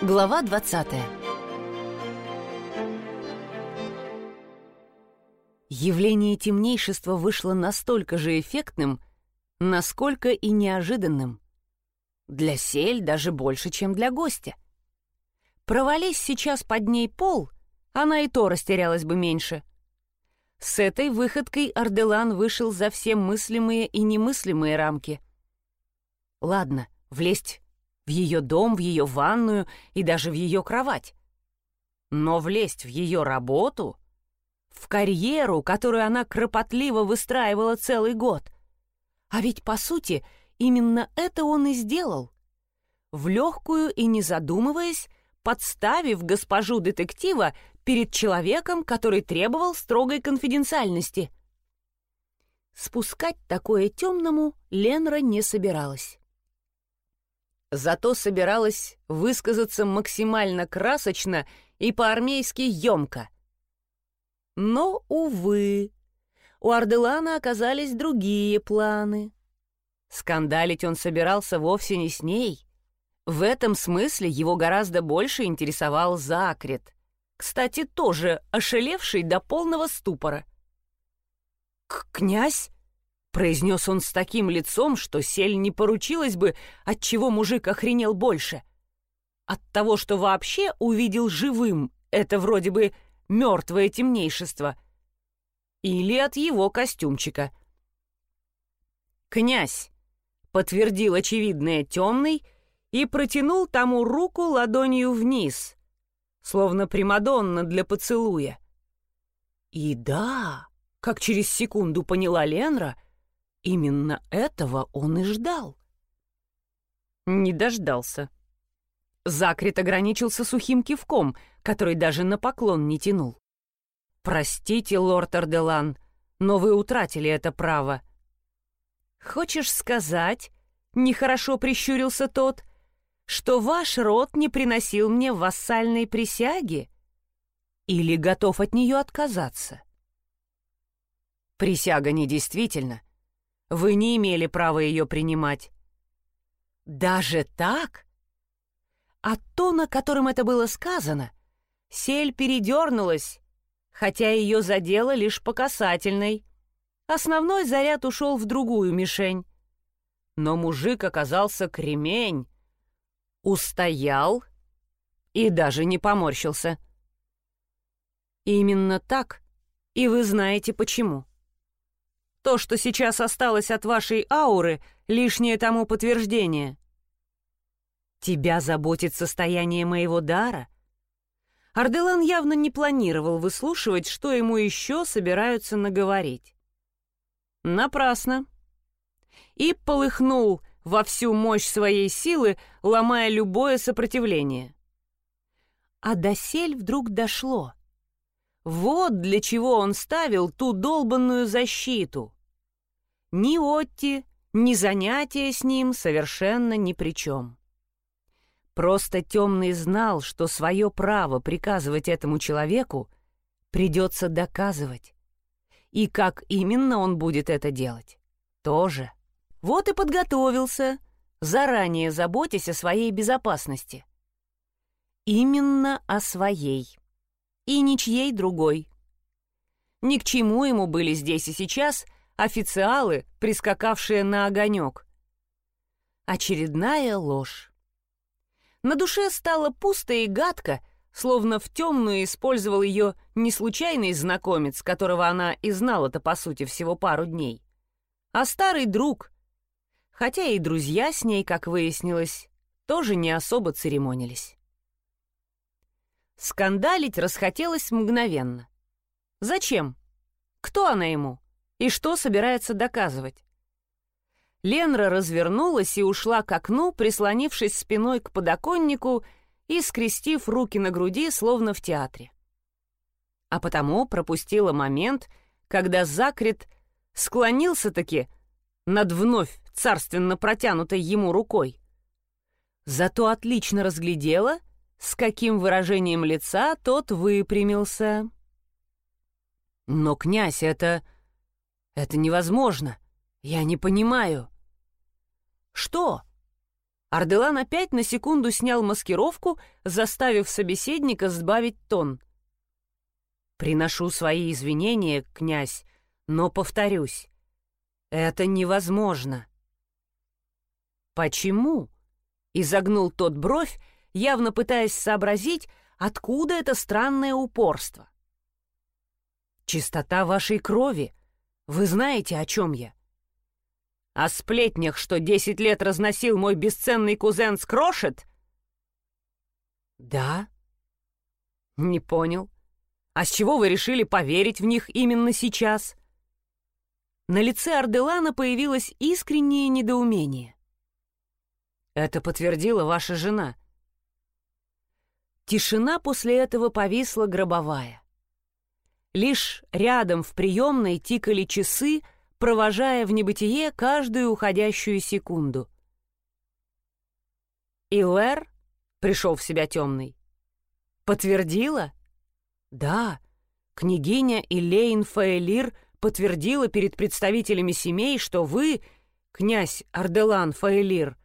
Глава 20 Явление темнейшества вышло настолько же эффектным, насколько и неожиданным. Для сель даже больше, чем для гостя. Провались сейчас под ней пол, она и то растерялась бы меньше. С этой выходкой Арделан вышел за все мыслимые и немыслимые рамки. Ладно, влезть в ее дом, в ее ванную и даже в ее кровать. Но влезть в ее работу, в карьеру, которую она кропотливо выстраивала целый год. А ведь, по сути, именно это он и сделал. В легкую и не задумываясь, подставив госпожу детектива перед человеком, который требовал строгой конфиденциальности. Спускать такое темному Ленра не собиралась. Зато собиралась высказаться максимально красочно и по-армейски емко. Но, увы, у Арделана оказались другие планы. Скандалить он собирался вовсе не с ней. В этом смысле его гораздо больше интересовал Закрет, кстати, тоже ошелевший до полного ступора. «Князь?» Произнес он с таким лицом, что сель не поручилась бы, от чего мужик охренел больше. От того, что вообще увидел живым это вроде бы мертвое темнейшество. Или от его костюмчика. «Князь!» — подтвердил очевидное темный и протянул тому руку ладонью вниз, словно Примадонна для поцелуя. И да, как через секунду поняла Ленра — Именно этого он и ждал. Не дождался. Закрит ограничился сухим кивком, который даже на поклон не тянул. «Простите, лорд Арделан, но вы утратили это право». «Хочешь сказать, — нехорошо прищурился тот, — что ваш род не приносил мне вассальной присяги? Или готов от нее отказаться?» «Присяга недействительна, вы не имели права ее принимать». «Даже так?» От тона, которым это было сказано, сель передернулась, хотя ее задело лишь по касательной. Основной заряд ушел в другую мишень. Но мужик оказался кремень, устоял и даже не поморщился. Именно так, и вы знаете почему. То, что сейчас осталось от вашей ауры, лишнее тому подтверждение. Тебя заботит состояние моего дара? Арделан явно не планировал выслушивать, что ему еще собираются наговорить. Напрасно. И полыхнул во всю мощь своей силы, ломая любое сопротивление. А досель вдруг дошло. Вот для чего он ставил ту долбанную защиту. Ни Отти, ни занятия с ним совершенно ни при чем. Просто Темный знал, что свое право приказывать этому человеку придется доказывать. И как именно он будет это делать? Тоже. Вот и подготовился, заранее заботясь о своей безопасности. Именно о своей. И ничьей другой. Ни к чему ему были здесь и сейчас — официалы, прискакавшие на огонек. Очередная ложь. На душе стало пусто и гадко, словно в темную использовал ее не случайный знакомец, которого она и знала-то по сути всего пару дней, а старый друг. Хотя и друзья с ней, как выяснилось, тоже не особо церемонились. Скандалить расхотелось мгновенно. Зачем? Кто она ему? И что собирается доказывать? Ленра развернулась и ушла к окну, прислонившись спиной к подоконнику и скрестив руки на груди, словно в театре. А потому пропустила момент, когда Закрит склонился-таки над вновь царственно протянутой ему рукой. Зато отлично разглядела, с каким выражением лица тот выпрямился. «Но, князь, это...» Это невозможно. Я не понимаю. Что? Арделан опять на секунду снял маскировку, заставив собеседника сбавить тон. «Приношу свои извинения, князь, но повторюсь, это невозможно». «Почему?» — изогнул тот бровь, явно пытаясь сообразить, откуда это странное упорство. «Чистота вашей крови. Вы знаете, о чем я?» «О сплетнях, что десять лет разносил мой бесценный кузен Скрошет?» «Да?» «Не понял. А с чего вы решили поверить в них именно сейчас?» На лице Арделана появилось искреннее недоумение. «Это подтвердила ваша жена», Тишина после этого повисла гробовая. Лишь рядом в приемной тикали часы, провожая в небытие каждую уходящую секунду. «Илэр?» — пришел в себя темный. «Подтвердила?» «Да, княгиня Илейн Фаэлир подтвердила перед представителями семей, что вы, князь Арделан Фаэлир,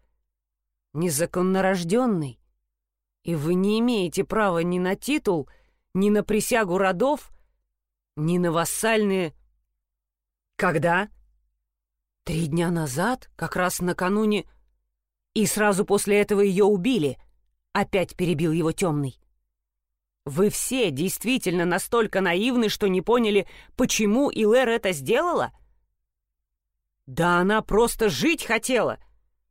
незаконнорожденный, и вы не имеете права ни на титул, ни на присягу родов, ни на вассальные... Когда? Три дня назад, как раз накануне... И сразу после этого ее убили. Опять перебил его темный. Вы все действительно настолько наивны, что не поняли, почему Илэр это сделала? Да она просто жить хотела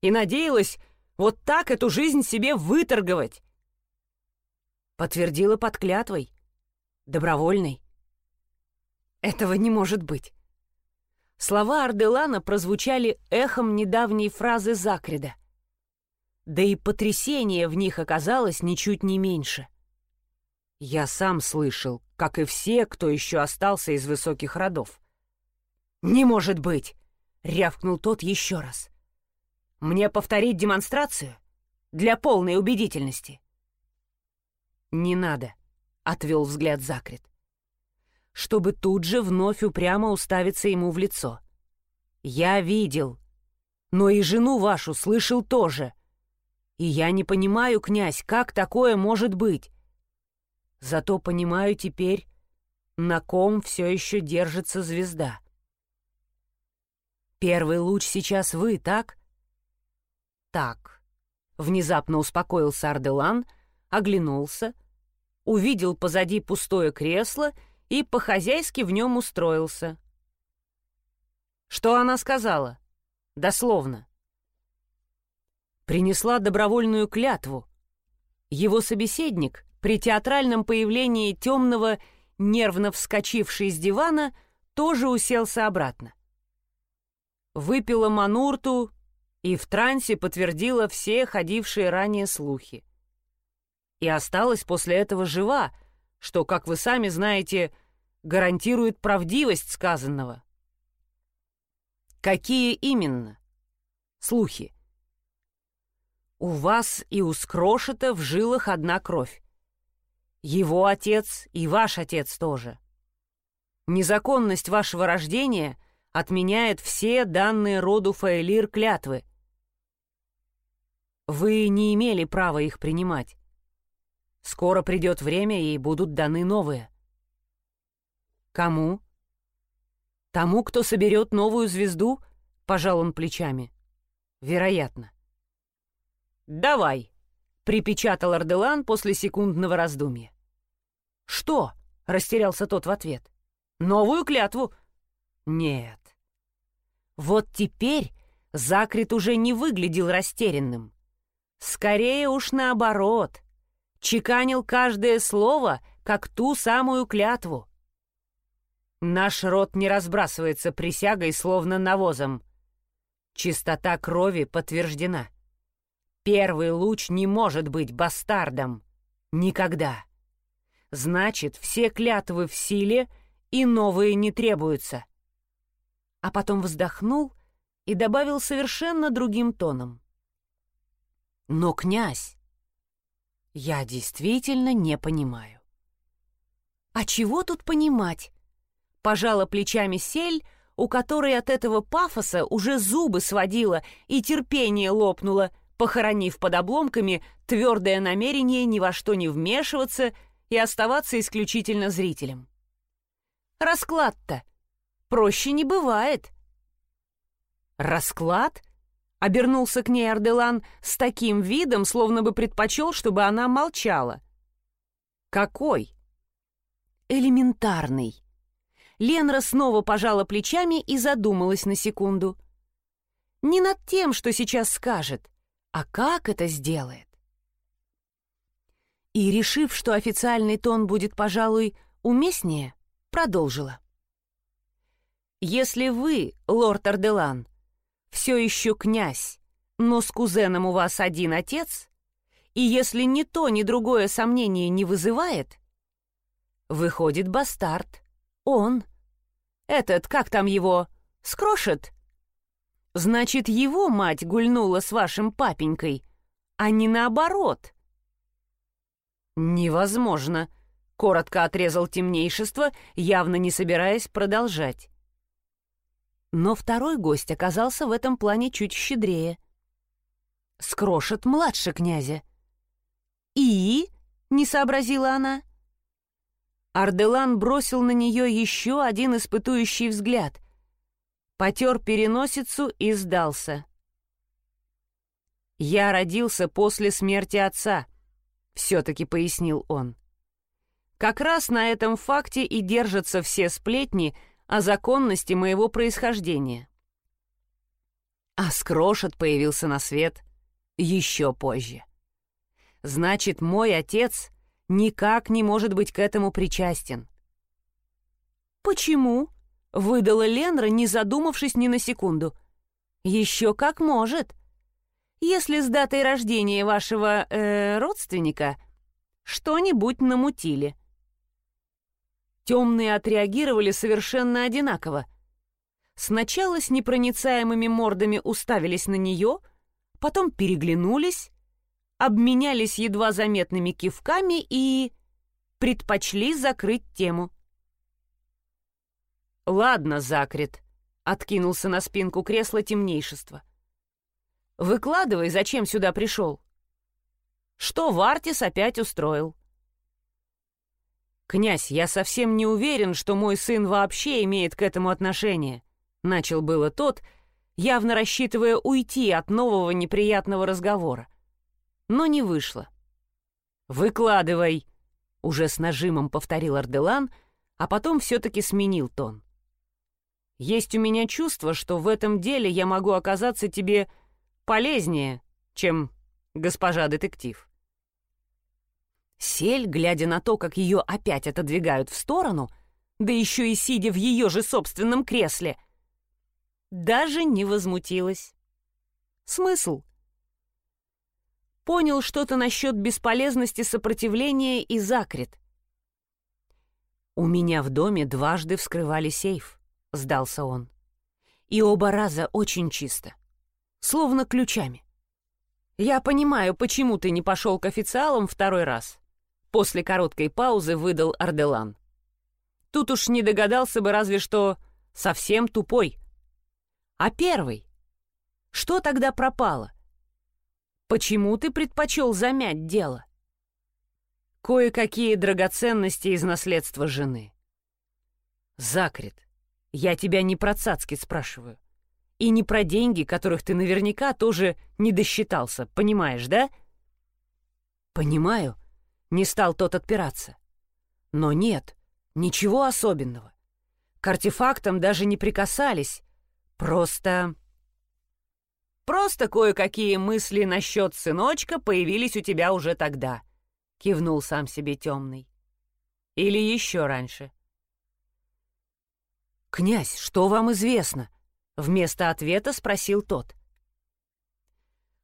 и надеялась вот так эту жизнь себе выторговать. Подтвердила под клятвой. Добровольной. Этого не может быть. Слова Арделана прозвучали эхом недавней фразы Закрида. Да и потрясение в них оказалось ничуть не меньше. Я сам слышал, как и все, кто еще остался из высоких родов. «Не может быть!» — рявкнул тот еще раз. «Мне повторить демонстрацию? Для полной убедительности?» «Не надо», — отвел взгляд Закрит. Чтобы тут же вновь упрямо уставиться ему в лицо. «Я видел, но и жену вашу слышал тоже. И я не понимаю, князь, как такое может быть. Зато понимаю теперь, на ком все еще держится звезда. Первый луч сейчас вы, так? Так. Внезапно успокоился Арделан, оглянулся, увидел позади пустое кресло и по-хозяйски в нем устроился. Что она сказала? Дословно. Принесла добровольную клятву. Его собеседник при театральном появлении темного, нервно вскочивший с дивана, тоже уселся обратно. Выпила манурту и в трансе подтвердила все ходившие ранее слухи и осталась после этого жива, что, как вы сами знаете, гарантирует правдивость сказанного. Какие именно? Слухи. У вас и у Скрошета в жилах одна кровь. Его отец и ваш отец тоже. Незаконность вашего рождения отменяет все данные роду Фаэлир клятвы. Вы не имели права их принимать. Скоро придет время, и будут даны новые. Кому? Тому, кто соберет новую звезду, пожал он плечами. Вероятно. Давай, припечатал Арделан после секундного раздумья. Что? растерялся тот в ответ. Новую клятву? Нет. Вот теперь Закрит уже не выглядел растерянным. Скорее уж наоборот чеканил каждое слово, как ту самую клятву. Наш род не разбрасывается присягой, словно навозом. Чистота крови подтверждена. Первый луч не может быть бастардом. Никогда. Значит, все клятвы в силе, и новые не требуются. А потом вздохнул и добавил совершенно другим тоном. Но, князь, я действительно не понимаю. А чего тут понимать? Пожала плечами сель, у которой от этого пафоса уже зубы сводила и терпение лопнуло, похоронив под обломками твердое намерение ни во что не вмешиваться и оставаться исключительно зрителем. Расклад-то проще не бывает. «Расклад?» — обернулся к ней Арделан с таким видом, словно бы предпочел, чтобы она молчала. «Какой?» «Элементарный». Ленра снова пожала плечами и задумалась на секунду. Не над тем, что сейчас скажет, а как это сделает. И, решив, что официальный тон будет, пожалуй, уместнее, продолжила. «Если вы, лорд Арделан, все еще князь, но с кузеном у вас один отец, и если ни то, ни другое сомнение не вызывает, выходит бастард, он, этот, как там его, скрошет, значит, его мать гульнула с вашим папенькой, а не наоборот». «Невозможно», — коротко отрезал темнейшество, явно не собираясь продолжать. Но второй гость оказался в этом плане чуть щедрее. Скрошет младше князя. «И?» — не сообразила она. Арделан бросил на нее еще один испытующий взгляд. Потер переносицу и сдался. «Я родился после смерти отца», — все-таки пояснил он. «Как раз на этом факте и держатся все сплетни — о законности моего происхождения. А Скрошет появился на свет еще позже. Значит, мой отец никак не может быть к этому причастен. «Почему?» — выдала Ленра, не задумавшись ни на секунду. «Еще как может. Если с датой рождения вашего э, родственника что-нибудь намутили». Темные отреагировали совершенно одинаково. Сначала с непроницаемыми мордами уставились на нее, потом переглянулись, обменялись едва заметными кивками и предпочли закрыть тему. «Ладно, Закрит», — откинулся на спинку кресла темнейшества. «Выкладывай, зачем сюда пришел?» «Что Вартис опять устроил?» «Князь, я совсем не уверен, что мой сын вообще имеет к этому отношение», — начал было тот, явно рассчитывая уйти от нового неприятного разговора. Но не вышло. «Выкладывай», — уже с нажимом повторил Арделан, а потом все-таки сменил тон. «Есть у меня чувство, что в этом деле я могу оказаться тебе полезнее, чем госпожа детектив». Сель, глядя на то, как ее опять отодвигают в сторону, да еще и сидя в ее же собственном кресле, даже не возмутилась. Смысл? Понял что-то насчет бесполезности сопротивления и закрит. «У меня в доме дважды вскрывали сейф», — сдался он. «И оба раза очень чисто. Словно ключами. Я понимаю, почему ты не пошел к официалам второй раз. После короткой паузы выдал Арделан. Тут уж не догадался бы разве что совсем тупой. А первый? Что тогда пропало? Почему ты предпочел замять дело? Кое-какие драгоценности из наследства жены. Закрит, я тебя не про цацки спрашиваю. И не про деньги, которых ты наверняка тоже не досчитался, понимаешь, да? Понимаю, не стал тот отпираться. Но нет, ничего особенного. К артефактам даже не прикасались. Просто... Просто кое-какие мысли насчет сыночка появились у тебя уже тогда, кивнул сам себе темный. Или еще раньше. «Князь, что вам известно?» Вместо ответа спросил тот.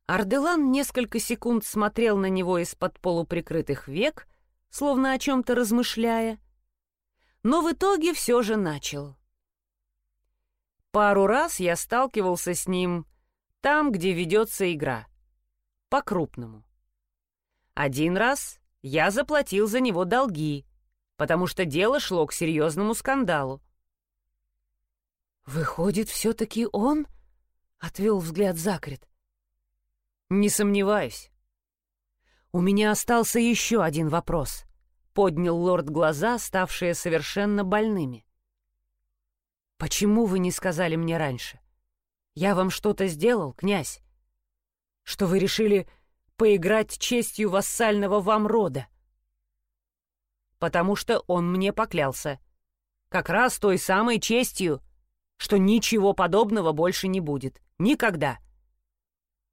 Арделан несколько секунд смотрел на него из-под полуприкрытых век, словно о чем-то размышляя, но в итоге все же начал. Пару раз я сталкивался с ним там, где ведется игра. По-крупному. Один раз я заплатил за него долги, потому что дело шло к серьезному скандалу. «Выходит, все-таки он?» — отвел взгляд Закрит. «Не сомневаюсь». «У меня остался еще один вопрос», — поднял лорд глаза, ставшие совершенно больными. «Почему вы не сказали мне раньше? Я вам что-то сделал, князь? Что вы решили поиграть честью вассального вам рода?» «Потому что он мне поклялся. Как раз той самой честью, что ничего подобного больше не будет. Никогда».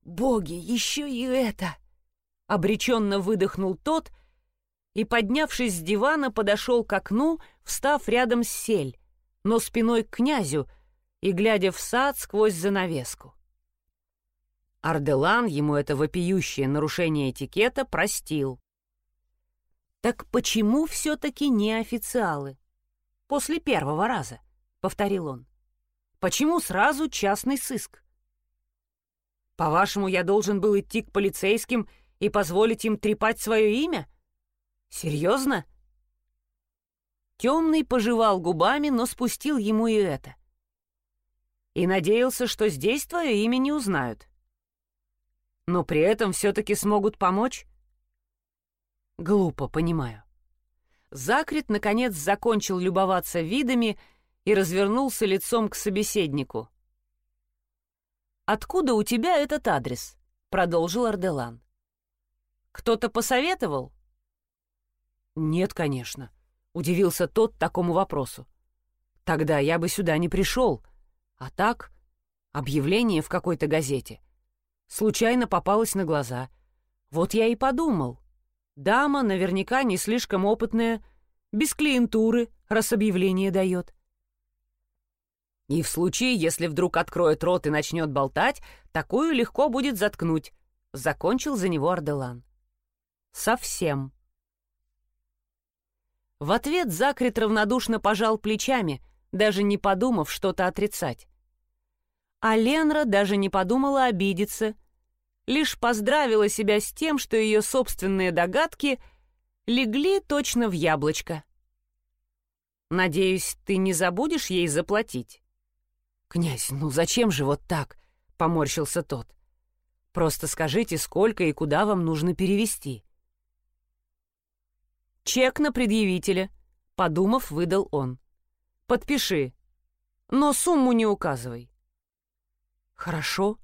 «Боги, еще и это!» — обреченно выдохнул тот и, поднявшись с дивана, подошел к окну, встав рядом с сель, но спиной к князю и глядя в сад сквозь занавеску. Арделан ему это вопиющее нарушение этикета простил. «Так почему все-таки не официалы?» «После первого раза», — повторил он. «Почему сразу частный сыск?» По-вашему, я должен был идти к полицейским и позволить им трепать свое имя? Серьезно? Темный пожевал губами, но спустил ему и это. И надеялся, что здесь твое имя не узнают. Но при этом все-таки смогут помочь? Глупо, понимаю. Закрит, наконец, закончил любоваться видами и развернулся лицом к собеседнику. «Откуда у тебя этот адрес?» — продолжил Арделан. «Кто-то посоветовал?» «Нет, конечно», — удивился тот такому вопросу. «Тогда я бы сюда не пришел. А так, объявление в какой-то газете. Случайно попалось на глаза. Вот я и подумал. Дама наверняка не слишком опытная, без клиентуры, раз объявление дает. И в случае, если вдруг откроет рот и начнет болтать, такую легко будет заткнуть. Закончил за него Арделан. Совсем. В ответ Закрит равнодушно пожал плечами, даже не подумав что-то отрицать. А Ленра даже не подумала обидеться, лишь поздравила себя с тем, что ее собственные догадки легли точно в яблочко. «Надеюсь, ты не забудешь ей заплатить?» «Князь, ну зачем же вот так?» — поморщился тот. «Просто скажите, сколько и куда вам нужно перевести». «Чек на предъявителя», — подумав, выдал он. «Подпиши, но сумму не указывай». «Хорошо».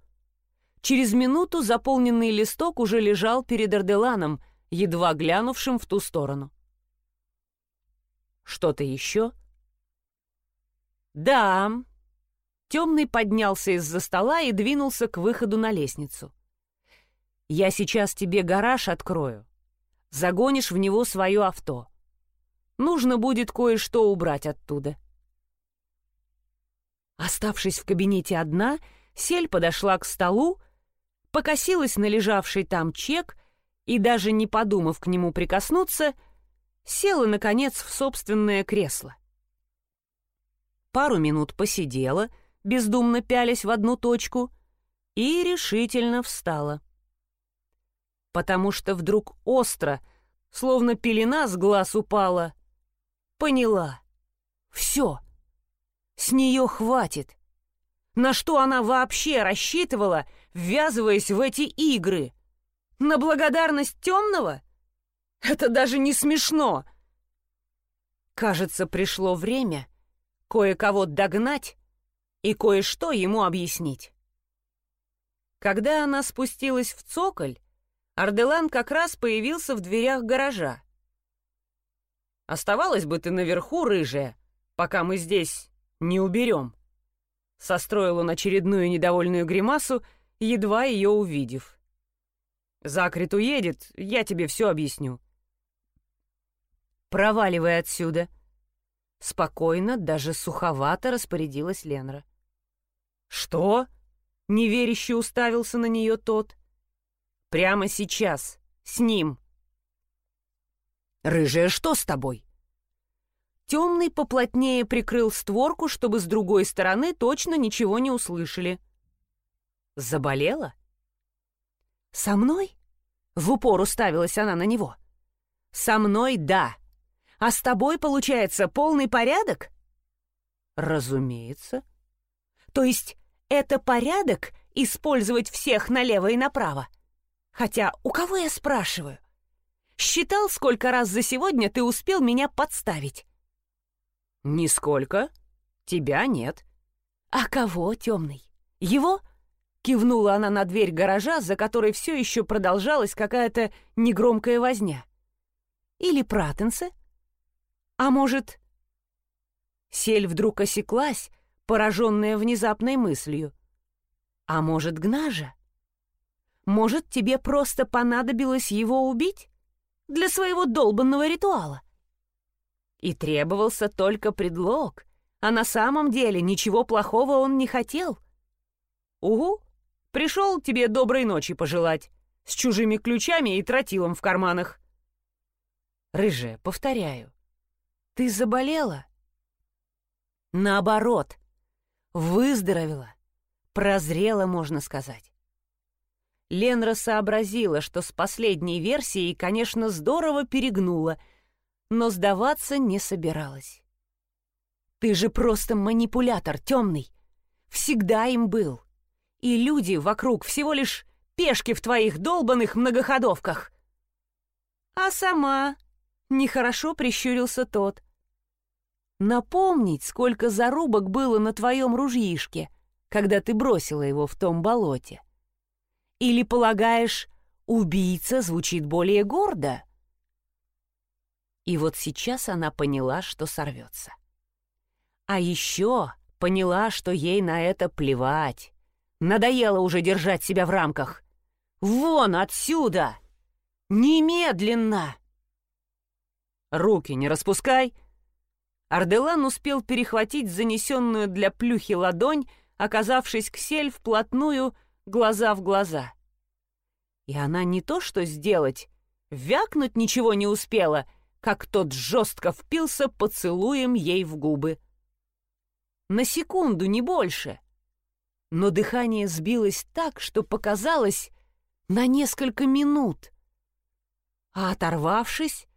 Через минуту заполненный листок уже лежал перед Арделаном, едва глянувшим в ту сторону. «Что-то еще?» «Да», Темный поднялся из-за стола и двинулся к выходу на лестницу. «Я сейчас тебе гараж открою. Загонишь в него свое авто. Нужно будет кое-что убрать оттуда». Оставшись в кабинете одна, Сель подошла к столу, покосилась на лежавший там чек и, даже не подумав к нему прикоснуться, села, наконец, в собственное кресло. Пару минут посидела — бездумно пялясь в одну точку, и решительно встала. Потому что вдруг остро, словно пелена с глаз упала, поняла. Все. С нее хватит. На что она вообще рассчитывала, ввязываясь в эти игры? На благодарность темного? Это даже не смешно. Кажется, пришло время кое-кого догнать и кое-что ему объяснить. Когда она спустилась в цоколь, Арделан как раз появился в дверях гаража. «Оставалась бы ты наверху, рыжая, пока мы здесь не уберем», — состроил он очередную недовольную гримасу, едва ее увидев. «Закрит уедет, я тебе все объясню». «Проваливай отсюда», — спокойно, даже суховато распорядилась Ленра. «Что?» — неверяще уставился на нее тот. «Прямо сейчас. С ним». «Рыжая, что с тобой?» Темный поплотнее прикрыл створку, чтобы с другой стороны точно ничего не услышали. «Заболела?» «Со мной?» — в упор уставилась она на него. «Со мной — да. А с тобой, получается, полный порядок?» «Разумеется. То есть это порядок использовать всех налево и направо? Хотя у кого я спрашиваю? Считал, сколько раз за сегодня ты успел меня подставить? Нисколько. Тебя нет. А кого, темный? Его? Кивнула она на дверь гаража, за которой все еще продолжалась какая-то негромкая возня. Или Пратенса? А может... Сель вдруг осеклась, пораженная внезапной мыслью. А может, Гнажа? Может, тебе просто понадобилось его убить? Для своего долбанного ритуала? И требовался только предлог, а на самом деле ничего плохого он не хотел. Угу, пришел тебе доброй ночи пожелать, с чужими ключами и тротилом в карманах. Рыжая, повторяю, ты заболела? Наоборот, выздоровела, прозрела, можно сказать. Ленра сообразила, что с последней версией, конечно, здорово перегнула, но сдаваться не собиралась. «Ты же просто манипулятор, темный. Всегда им был. И люди вокруг всего лишь пешки в твоих долбанных многоходовках». «А сама?» — нехорошо прищурился тот. «Напомнить, сколько зарубок было на твоем ружьишке, когда ты бросила его в том болоте». Или полагаешь, убийца звучит более гордо? И вот сейчас она поняла, что сорвется. А еще поняла, что ей на это плевать. Надоело уже держать себя в рамках. «Вон отсюда! Немедленно!» «Руки не распускай!» Арделан успел перехватить занесенную для плюхи ладонь, оказавшись к сель вплотную, глаза в глаза. И она не то что сделать, вякнуть ничего не успела, как тот жестко впился поцелуем ей в губы. На секунду, не больше. Но дыхание сбилось так, что показалось на несколько минут. А оторвавшись,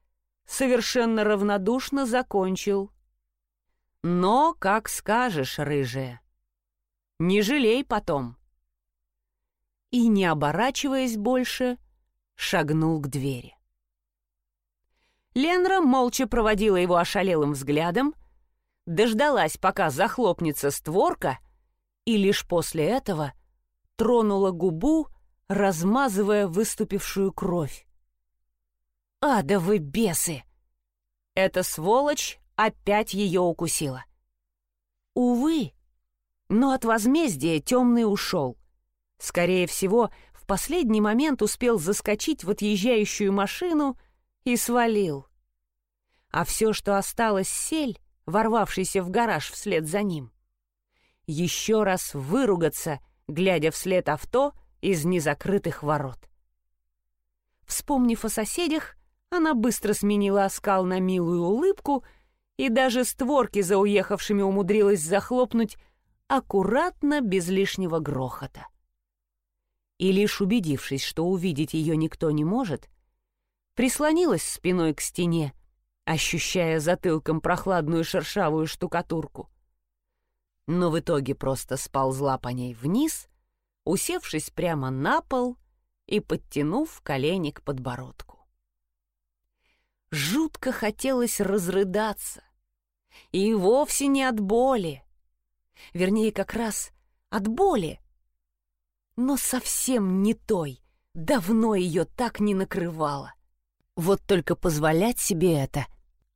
совершенно равнодушно закончил. «Но, как скажешь, рыжая, не жалей потом» и, не оборачиваясь больше, шагнул к двери. Ленра молча проводила его ошалелым взглядом, дождалась, пока захлопнется створка, и лишь после этого тронула губу, размазывая выступившую кровь. «Адовы бесы!» Эта сволочь опять ее укусила. Увы, но от возмездия темный ушел. Скорее всего, в последний момент успел заскочить в отъезжающую машину и свалил. А все, что осталось сель, ворвавшийся в гараж вслед за ним. Еще раз выругаться, глядя вслед авто из незакрытых ворот. Вспомнив о соседях, она быстро сменила оскал на милую улыбку и даже створки за уехавшими умудрилась захлопнуть аккуратно, без лишнего грохота и лишь убедившись, что увидеть ее никто не может, прислонилась спиной к стене, ощущая затылком прохладную шершавую штукатурку. Но в итоге просто сползла по ней вниз, усевшись прямо на пол и подтянув колени к подбородку. Жутко хотелось разрыдаться. И вовсе не от боли. Вернее, как раз от боли, но совсем не той. Давно ее так не накрывало. Вот только позволять себе это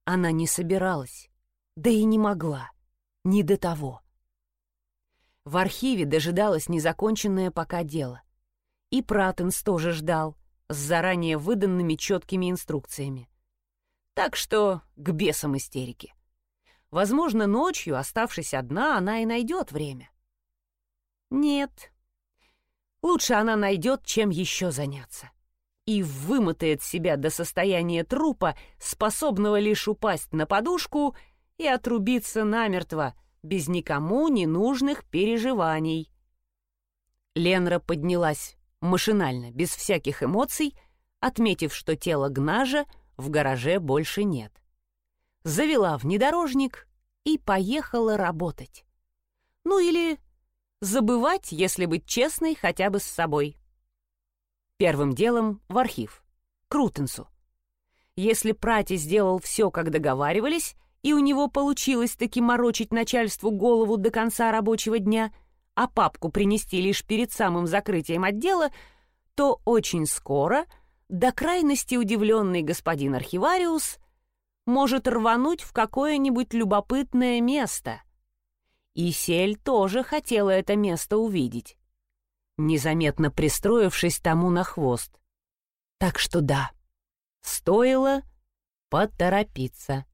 она не собиралась, да и не могла, не до того. В архиве дожидалось незаконченное пока дело. И Пратенс тоже ждал, с заранее выданными четкими инструкциями. Так что к бесам истерики. Возможно, ночью, оставшись одна, она и найдет время. Нет, Лучше она найдет, чем еще заняться. И вымотает себя до состояния трупа, способного лишь упасть на подушку и отрубиться намертво, без никому ненужных переживаний. Ленра поднялась машинально, без всяких эмоций, отметив, что тело Гнажа в гараже больше нет. Завела внедорожник и поехала работать. Ну или забывать, если быть честной хотя бы с собой. Первым делом в архив, к. Если Прати сделал все, как договаривались, и у него получилось таки морочить начальству голову до конца рабочего дня, а папку принести лишь перед самым закрытием отдела, то очень скоро, до крайности удивленный господин архивариус может рвануть в какое-нибудь любопытное место. И Сель тоже хотела это место увидеть, незаметно пристроившись тому на хвост. Так что да, стоило поторопиться.